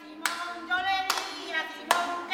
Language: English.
Simón, yo le di a Simón.